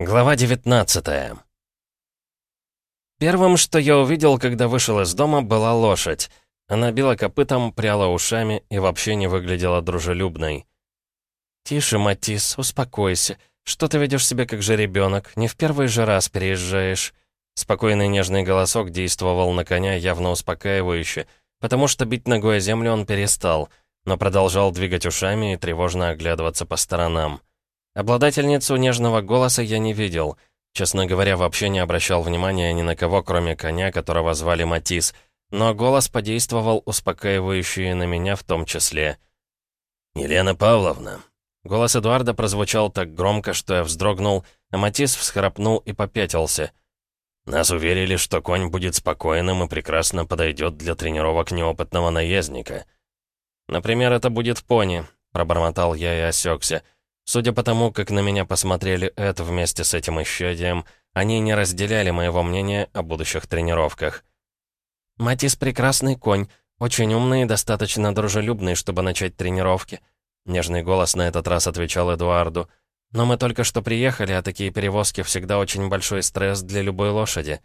Глава 19 Первым, что я увидел, когда вышел из дома, была лошадь. Она била копытом, пряла ушами и вообще не выглядела дружелюбной. «Тише, Матис, успокойся. Что ты ведешь себя как же ребенок? Не в первый же раз переезжаешь». Спокойный нежный голосок действовал на коня явно успокаивающе, потому что бить ногой о землю он перестал, но продолжал двигать ушами и тревожно оглядываться по сторонам. Обладательницу нежного голоса я не видел. Честно говоря, вообще не обращал внимания ни на кого, кроме коня, которого звали Матис, но голос подействовал успокаивающий на меня в том числе. «Елена Павловна». Голос Эдуарда прозвучал так громко, что я вздрогнул, а Матис всхрапнул и попятился. «Нас уверили, что конь будет спокойным и прекрасно подойдет для тренировок неопытного наездника». «Например, это будет пони», — пробормотал я и осекся. Судя по тому, как на меня посмотрели Эд вместе с этим исчадием, они не разделяли моего мнения о будущих тренировках. «Матис — прекрасный конь, очень умный и достаточно дружелюбный, чтобы начать тренировки», Нежный голос на этот раз отвечал Эдуарду. «Но мы только что приехали, а такие перевозки всегда очень большой стресс для любой лошади».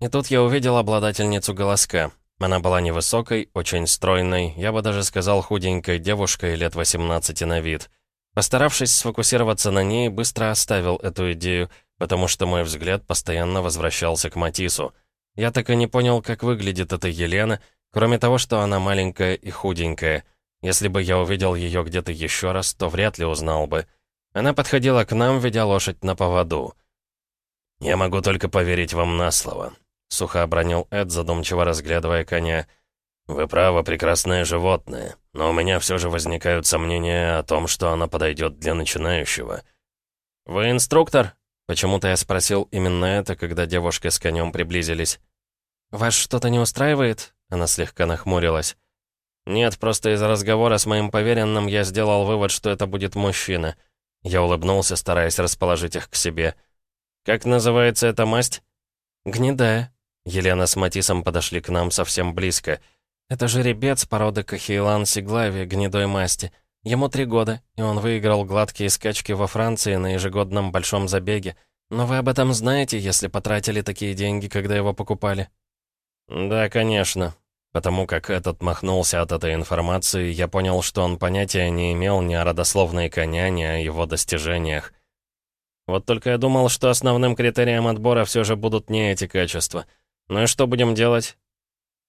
И тут я увидел обладательницу голоска. Она была невысокой, очень стройной, я бы даже сказал худенькой девушкой лет 18 на вид. Постаравшись сфокусироваться на ней, быстро оставил эту идею, потому что мой взгляд постоянно возвращался к Матису. Я так и не понял, как выглядит эта Елена, кроме того, что она маленькая и худенькая. Если бы я увидел ее где-то еще раз, то вряд ли узнал бы. Она подходила к нам, ведя лошадь на поводу. «Я могу только поверить вам на слово», — сухо обронил Эд, задумчиво разглядывая коня. «Вы правы, прекрасное животное, но у меня все же возникают сомнения о том, что оно подойдет для начинающего». «Вы инструктор?» Почему-то я спросил именно это, когда девушка с конем приблизились. «Вас что-то не устраивает?» Она слегка нахмурилась. «Нет, просто из разговора с моим поверенным я сделал вывод, что это будет мужчина». Я улыбнулся, стараясь расположить их к себе. «Как называется эта масть?» «Гнедая». Елена с Матисом подошли к нам совсем близко. Это жеребец породы Кахейлан Сиглави, гнедой масти. Ему три года, и он выиграл гладкие скачки во Франции на ежегодном большом забеге. Но вы об этом знаете, если потратили такие деньги, когда его покупали?» «Да, конечно». Потому как этот махнулся от этой информации, я понял, что он понятия не имел ни о родословной коня, ни о его достижениях. Вот только я думал, что основным критерием отбора все же будут не эти качества. Ну и что будем делать?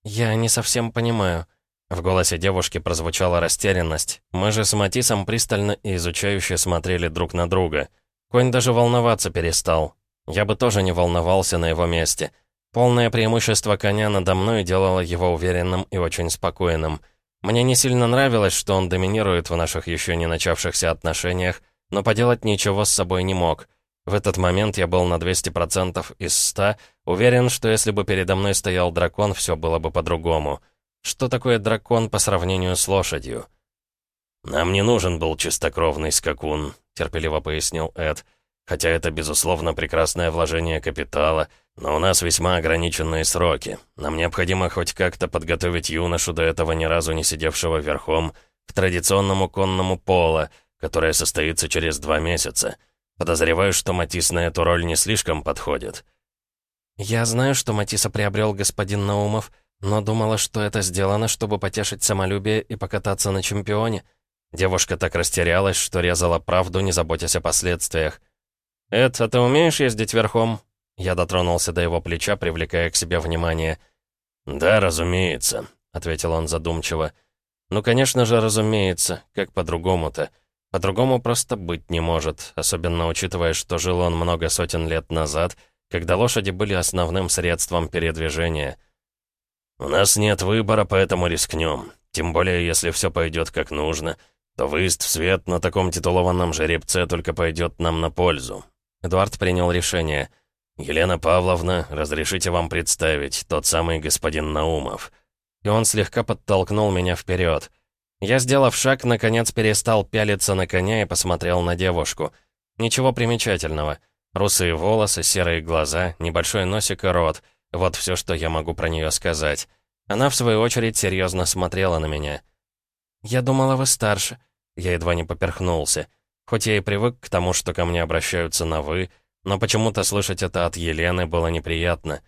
«Я не совсем понимаю». В голосе девушки прозвучала растерянность. Мы же с Матисом пристально и изучающе смотрели друг на друга. Конь даже волноваться перестал. Я бы тоже не волновался на его месте. Полное преимущество коня надо мной делало его уверенным и очень спокойным. Мне не сильно нравилось, что он доминирует в наших еще не начавшихся отношениях, но поделать ничего с собой не мог. В этот момент я был на 200% из 100 уверен, что если бы передо мной стоял дракон, все было бы по-другому. Что такое дракон по сравнению с лошадью? «Нам не нужен был чистокровный скакун», — терпеливо пояснил Эд. «Хотя это, безусловно, прекрасное вложение капитала, но у нас весьма ограниченные сроки. Нам необходимо хоть как-то подготовить юношу до этого ни разу не сидевшего верхом к традиционному конному пола, которое состоится через два месяца». Подозреваю, что Матис на эту роль не слишком подходит. Я знаю, что Матиса приобрел господин Наумов, но думала, что это сделано, чтобы потешить самолюбие и покататься на чемпионе. Девушка так растерялась, что резала правду, не заботясь о последствиях. «Эд, а ты умеешь ездить верхом?» Я дотронулся до его плеча, привлекая к себе внимание. «Да, разумеется», — ответил он задумчиво. «Ну, конечно же, разумеется. Как по-другому-то?» По-другому просто быть не может, особенно учитывая, что жил он много сотен лет назад, когда лошади были основным средством передвижения. «У нас нет выбора, поэтому рискнем. Тем более, если все пойдет как нужно, то выезд в свет на таком титулованном жеребце только пойдет нам на пользу». Эдуард принял решение. «Елена Павловна, разрешите вам представить, тот самый господин Наумов». И он слегка подтолкнул меня вперед. Я, сделав шаг, наконец перестал пялиться на коня и посмотрел на девушку. Ничего примечательного. Русые волосы, серые глаза, небольшой носик и рот. Вот все, что я могу про нее сказать. Она, в свою очередь, серьезно смотрела на меня. «Я думала, вы старше». Я едва не поперхнулся. Хоть я и привык к тому, что ко мне обращаются на «вы», Но почему-то слышать это от Елены было неприятно.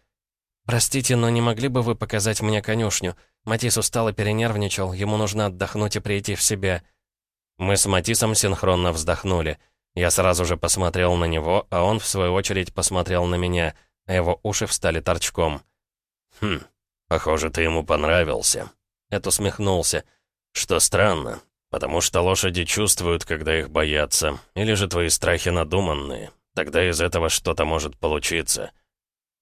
«Простите, но не могли бы вы показать мне конюшню? Матис устал и перенервничал, ему нужно отдохнуть и прийти в себя». Мы с Матисом синхронно вздохнули. Я сразу же посмотрел на него, а он, в свою очередь, посмотрел на меня, а его уши встали торчком. «Хм, похоже, ты ему понравился». Эд усмехнулся. «Что странно, потому что лошади чувствуют, когда их боятся, или же твои страхи надуманные. Тогда из этого что-то может получиться».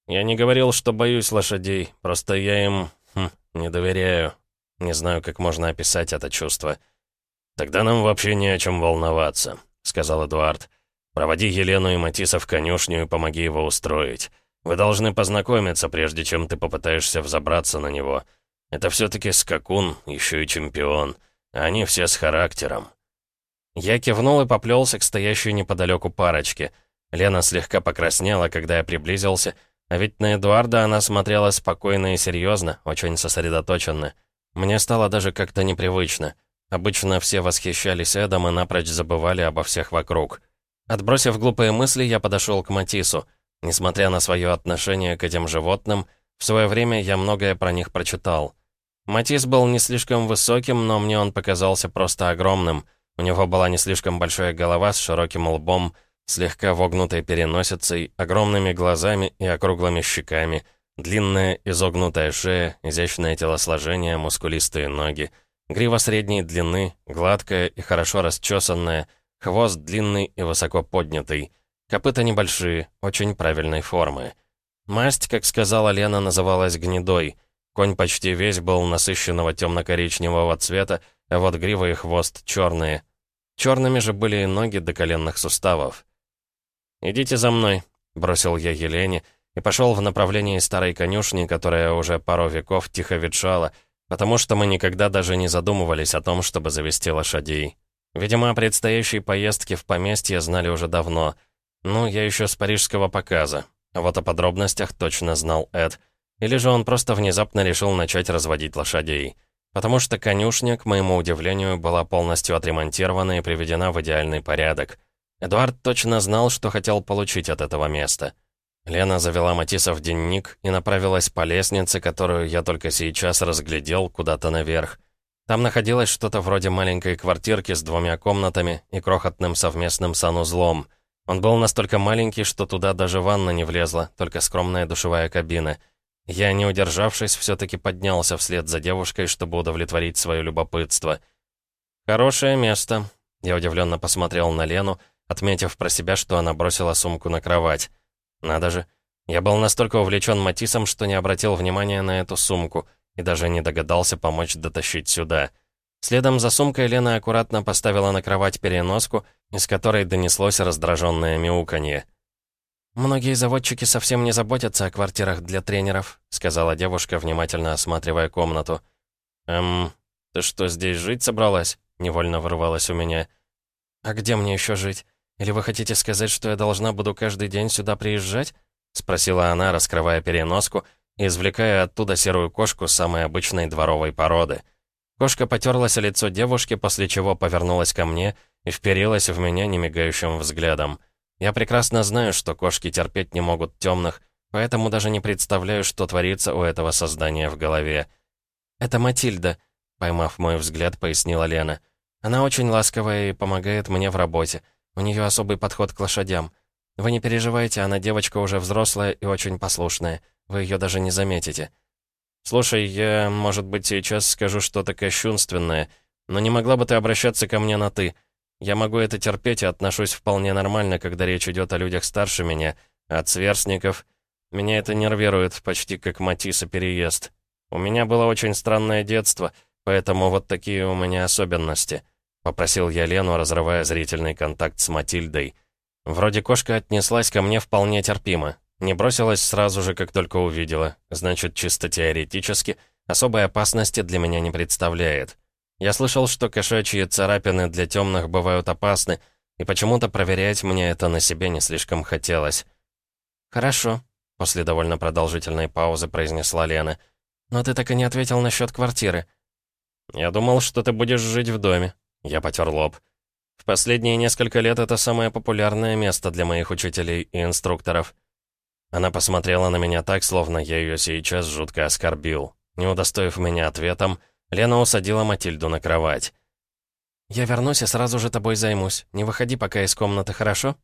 «Я не говорил, что боюсь лошадей, просто я им... Хм, не доверяю. Не знаю, как можно описать это чувство». «Тогда нам вообще не о чем волноваться», — сказал Эдуард. «Проводи Елену и Матиса в конюшню и помоги его устроить. Вы должны познакомиться, прежде чем ты попытаешься взобраться на него. Это все-таки скакун, еще и чемпион. Они все с характером». Я кивнул и поплелся к стоящей неподалеку парочке. Лена слегка покраснела, когда я приблизился, а ведь на Эдуарда она смотрела спокойно и серьезно, очень сосредоточенно. Мне стало даже как-то непривычно. Обычно все восхищались Эдом и напрочь забывали обо всех вокруг. Отбросив глупые мысли, я подошел к Матису. Несмотря на свое отношение к этим животным, в свое время я многое про них прочитал. Матис был не слишком высоким, но мне он показался просто огромным. У него была не слишком большая голова с широким лбом, слегка вогнутой переносицей, огромными глазами и округлыми щеками, длинная изогнутая шея, изящное телосложение, мускулистые ноги — Грива средней длины, гладкая и хорошо расчесанная, хвост длинный и высоко поднятый, копыта небольшие, очень правильной формы. Масть, как сказала Лена, называлась гнедой. Конь почти весь был насыщенного темно-коричневого цвета, а вот грива и хвост черные. Черными же были и ноги до коленных суставов. «Идите за мной», — бросил я Елене, и пошел в направлении старой конюшни, которая уже пару веков тихо ветшала, потому что мы никогда даже не задумывались о том, чтобы завести лошадей. Видимо, о предстоящей поездке в поместье знали уже давно. Ну, я еще с парижского показа. А вот о подробностях точно знал Эд. Или же он просто внезапно решил начать разводить лошадей. Потому что конюшня, к моему удивлению, была полностью отремонтирована и приведена в идеальный порядок. Эдуард точно знал, что хотел получить от этого места. Лена завела Матисса в дневник и направилась по лестнице, которую я только сейчас разглядел куда-то наверх. Там находилось что-то вроде маленькой квартирки с двумя комнатами и крохотным совместным санузлом. Он был настолько маленький, что туда даже ванна не влезла, только скромная душевая кабина. Я, не удержавшись, все-таки поднялся вслед за девушкой, чтобы удовлетворить свое любопытство. «Хорошее место», — я удивленно посмотрел на Лену, отметив про себя, что она бросила сумку на кровать. Надо же. Я был настолько увлечен Матисом, что не обратил внимания на эту сумку и даже не догадался помочь дотащить сюда. Следом за сумкой Лена аккуратно поставила на кровать переноску, из которой донеслось раздраженное мяуканье. «Многие заводчики совсем не заботятся о квартирах для тренеров», сказала девушка, внимательно осматривая комнату. «Эм, ты что, здесь жить собралась?» невольно вырвалась у меня. «А где мне еще жить? Или вы хотите сказать, что я должна буду каждый день сюда приезжать?» — спросила она, раскрывая переноску и извлекая оттуда серую кошку самой обычной дворовой породы. Кошка потерлась о лицо девушки, после чего повернулась ко мне и вперилась в меня немигающим взглядом. Я прекрасно знаю, что кошки терпеть не могут темных, поэтому даже не представляю, что творится у этого создания в голове. «Это Матильда», — поймав мой взгляд, пояснила Лена. «Она очень ласковая и помогает мне в работе. У нее особый подход к лошадям. Вы не переживайте, она девочка уже взрослая и очень послушная. Вы ее даже не заметите. Слушай, я, может быть, сейчас скажу что-то кощунственное, но не могла бы ты обращаться ко мне на «ты». Я могу это терпеть и отношусь вполне нормально, когда речь идет о людях старше меня, от сверстников. Меня это нервирует, почти как Матисса переезд. У меня было очень странное детство, поэтому вот такие у меня особенности. Попросил я Лену, разрывая зрительный контакт с Матильдой. Вроде кошка отнеслась ко мне вполне терпимо. Не бросилась сразу же, как только увидела. Значит, чисто теоретически, особой опасности для меня не представляет. Я слышал, что кошачьи царапины для темных бывают опасны, и почему-то проверять мне это на себе не слишком хотелось. «Хорошо», — после довольно продолжительной паузы произнесла Лена. «Но ты так и не ответил насчет квартиры». «Я думал, что ты будешь жить в доме», я потер лоб. В последние несколько лет это самое популярное место для моих учителей и инструкторов. Она посмотрела на меня так, словно я ее сейчас жутко оскорбил. Не удостоив меня ответом, Лена усадила Матильду на кровать. «Я вернусь и сразу же тобой займусь. Не выходи пока из комнаты, хорошо?»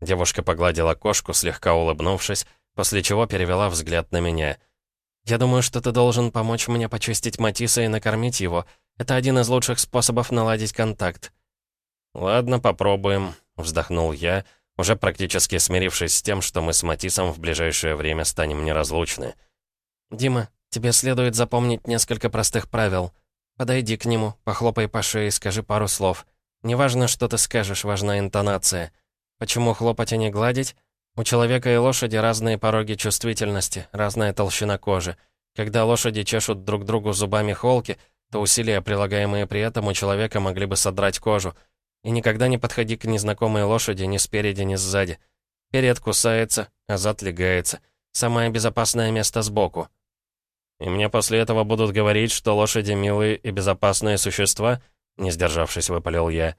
Девушка погладила кошку, слегка улыбнувшись, после чего перевела взгляд на меня. «Я думаю, что ты должен помочь мне почистить Матиса и накормить его. Это один из лучших способов наладить контакт». «Ладно, попробуем», — вздохнул я, уже практически смирившись с тем, что мы с Матисом в ближайшее время станем неразлучны. «Дима, тебе следует запомнить несколько простых правил. Подойди к нему, похлопай по шее, скажи пару слов. Неважно, что ты скажешь, важна интонация». Почему хлопать, а не гладить? У человека и лошади разные пороги чувствительности, разная толщина кожи. Когда лошади чешут друг другу зубами холки, то усилия, прилагаемые при этом, у человека могли бы содрать кожу. И никогда не подходи к незнакомой лошади ни спереди, ни сзади. Перед кусается, а зад легается. Самое безопасное место сбоку. И мне после этого будут говорить, что лошади милые и безопасные существа? Не сдержавшись, выпалил я.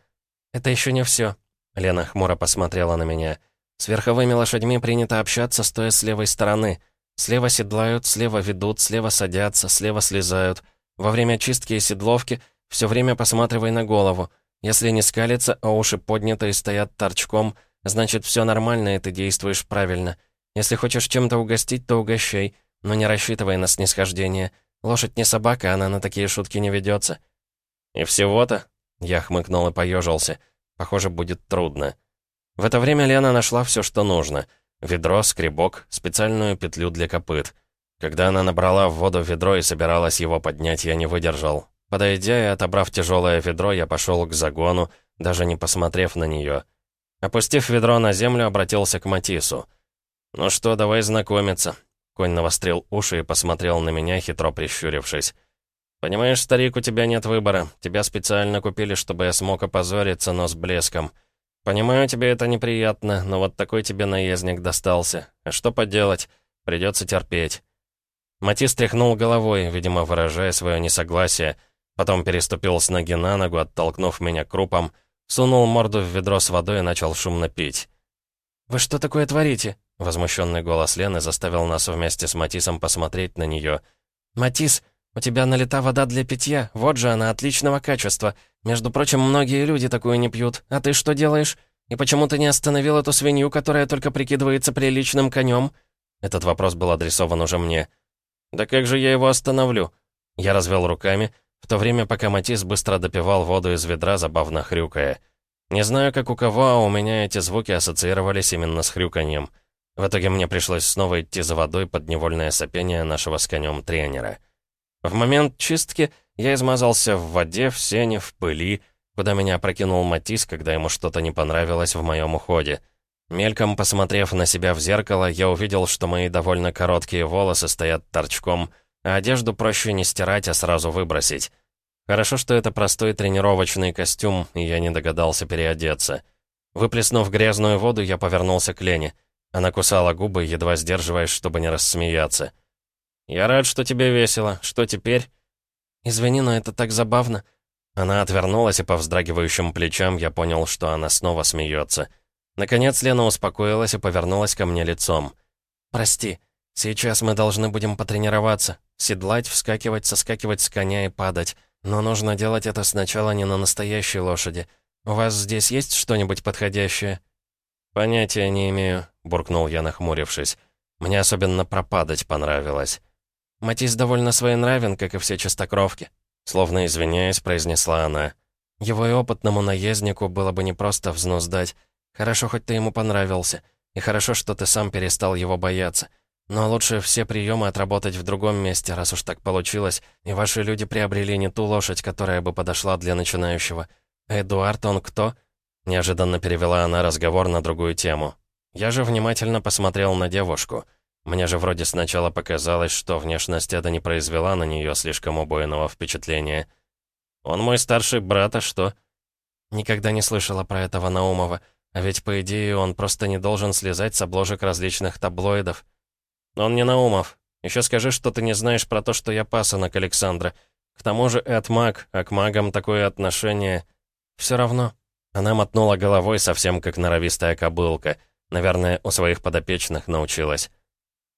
Это еще не все. Лена хмуро посмотрела на меня. «С верховыми лошадьми принято общаться, стоя с левой стороны. Слева седлают, слева ведут, слева садятся, слева слезают. Во время чистки и седловки все время посматривай на голову. Если не скалится, а уши подняты и стоят торчком, значит, все нормально, и ты действуешь правильно. Если хочешь чем-то угостить, то угощай, но не рассчитывай на снисхождение. Лошадь не собака, она на такие шутки не ведется. «И всего-то?» Я хмыкнул и поежился. Похоже, будет трудно. В это время Лена нашла все, что нужно. Ведро, скребок, специальную петлю для копыт. Когда она набрала в воду ведро и собиралась его поднять, я не выдержал. Подойдя и отобрав тяжелое ведро, я пошел к загону, даже не посмотрев на нее. Опустив ведро на землю, обратился к Матису. «Ну что, давай знакомиться». Конь навострил уши и посмотрел на меня, хитро прищурившись. «Понимаешь, старик, у тебя нет выбора. Тебя специально купили, чтобы я смог опозориться, но с блеском. Понимаю, тебе это неприятно, но вот такой тебе наездник достался. А что поделать? Придется терпеть». Матис тряхнул головой, видимо, выражая свое несогласие, потом переступил с ноги на ногу, оттолкнув меня крупом, сунул морду в ведро с водой и начал шумно пить. «Вы что такое творите?» Возмущенный голос Лены заставил нас вместе с Матисом посмотреть на нее. «Матис, «У тебя налита вода для питья, вот же она, отличного качества. Между прочим, многие люди такую не пьют. А ты что делаешь? И почему ты не остановил эту свинью, которая только прикидывается приличным конем?» Этот вопрос был адресован уже мне. «Да как же я его остановлю?» Я развел руками, в то время пока Матис быстро допивал воду из ведра, забавно хрюкая. Не знаю, как у кого, а у меня эти звуки ассоциировались именно с хрюканьем. В итоге мне пришлось снова идти за водой под невольное сопение нашего с конем тренера. В момент чистки я измазался в воде, в сене, в пыли, куда меня прокинул Матис, когда ему что-то не понравилось в моем уходе. Мельком посмотрев на себя в зеркало, я увидел, что мои довольно короткие волосы стоят торчком, а одежду проще не стирать, а сразу выбросить. Хорошо, что это простой тренировочный костюм, и я не догадался переодеться. Выплеснув грязную воду, я повернулся к Лене. Она кусала губы, едва сдерживаясь, чтобы не рассмеяться. «Я рад, что тебе весело. Что теперь?» «Извини, но это так забавно». Она отвернулась, и по вздрагивающим плечам я понял, что она снова смеется. Наконец Лена успокоилась и повернулась ко мне лицом. «Прости, сейчас мы должны будем потренироваться. Седлать, вскакивать, соскакивать с коня и падать. Но нужно делать это сначала не на настоящей лошади. У вас здесь есть что-нибудь подходящее?» «Понятия не имею», — буркнул я, нахмурившись. «Мне особенно пропадать понравилось». Матис довольно своенравен, как и все чистокровки», словно извиняясь, произнесла она. «Его и опытному наезднику было бы непросто взнос дать. Хорошо, хоть ты ему понравился. И хорошо, что ты сам перестал его бояться. Но лучше все приемы отработать в другом месте, раз уж так получилось, и ваши люди приобрели не ту лошадь, которая бы подошла для начинающего. Эдуард, он кто?» Неожиданно перевела она разговор на другую тему. Я же внимательно посмотрел на девушку — мне же вроде сначала показалось, что внешность это не произвела на нее слишком убойного впечатления. Он мой старший брат, а что? Никогда не слышала про этого Наумова. А ведь, по идее, он просто не должен слезать с обложек различных таблоидов. Он не Наумов. Еще скажи, что ты не знаешь про то, что я пасынок Александра. К тому же Эд маг, а к магам такое отношение... Все равно. Она мотнула головой совсем как норовистая кобылка. Наверное, у своих подопечных научилась.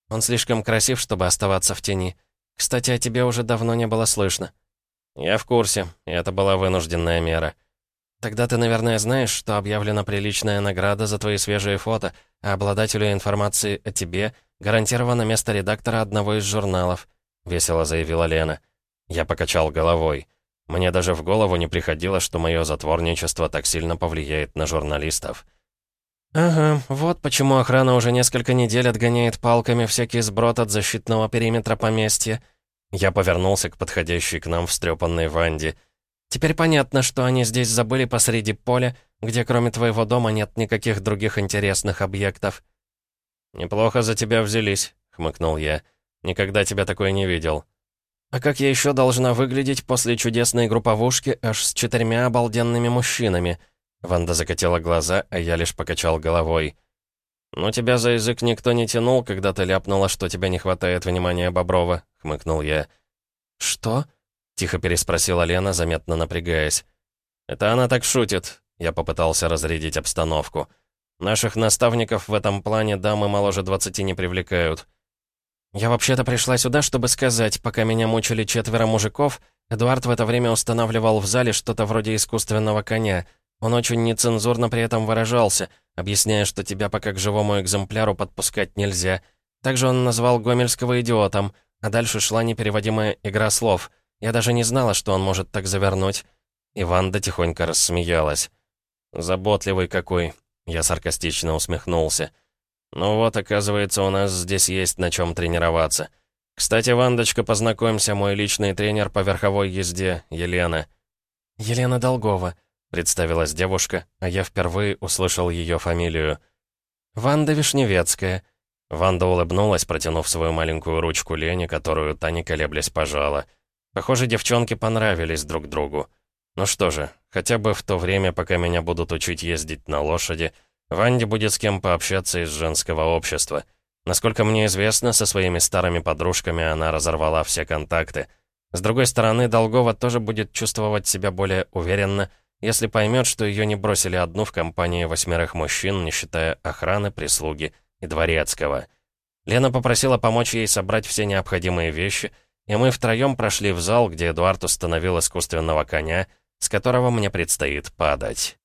«Он слишком красив, чтобы оставаться в тени. Кстати, о тебе уже давно не было слышно». «Я в курсе, и это была вынужденная мера». «Тогда ты, наверное, знаешь, что объявлена приличная награда за твои свежие фото, а обладателю информации о тебе гарантировано место редактора одного из журналов», — весело заявила Лена. Я покачал головой. Мне даже в голову не приходило, что мое затворничество так сильно повлияет на журналистов. «Ага, вот почему охрана уже несколько недель отгоняет палками всякий сброд от защитного периметра поместья». Я повернулся к подходящей к нам встрепанной Ванде. «Теперь понятно, что они здесь забыли посреди поля, где кроме твоего дома нет никаких других интересных объектов». «Неплохо за тебя взялись», — хмыкнул я. «Никогда тебя такой не видел». «А как я еще должна выглядеть после чудесной групповушки аж с четырьмя обалденными мужчинами?» Ванда закатила глаза, а я лишь покачал головой. «Ну, тебя за язык никто не тянул, когда ты ляпнула, что тебе не хватает внимания Боброва», — хмыкнул я. «Что?» — тихо переспросила Лена, заметно напрягаясь. «Это она так шутит», — я попытался разрядить обстановку. «Наших наставников в этом плане дамы моложе двадцати не привлекают». «Я вообще-то пришла сюда, чтобы сказать, пока меня мучили четверо мужиков, Эдуард в это время устанавливал в зале что-то вроде искусственного коня, он очень нецензурно при этом выражался, объясняя, что тебя пока к живому экземпляру подпускать нельзя. Также он назвал Гомельского идиотом, а дальше шла непереводимая игра слов. Я даже не знала, что он может так завернуть. И Ванда тихонько рассмеялась. «Заботливый какой!» Я саркастично усмехнулся. «Ну вот, оказывается, у нас здесь есть на чем тренироваться. Кстати, Вандочка, познакомься, мой личный тренер по верховой езде, Елена». «Елена Долгова», Представилась девушка, а я впервые услышал ее фамилию. «Ванда Вишневецкая». Ванда улыбнулась, протянув свою маленькую ручку Лене, которую та не колеблясь пожала. Похоже, девчонки понравились друг другу. Ну что же, хотя бы в то время, пока меня будут учить ездить на лошади, Ванде будет с кем пообщаться из женского общества. Насколько мне известно, со своими старыми подружками она разорвала все контакты. С другой стороны, Долгова тоже будет чувствовать себя более уверенно, если поймет, что ее не бросили одну в компании восьмерых мужчин, не считая охраны, прислуги и дворецкого. Лена попросила помочь ей собрать все необходимые вещи, и мы втроем прошли в зал, где Эдуард установил искусственного коня, с которого мне предстоит падать.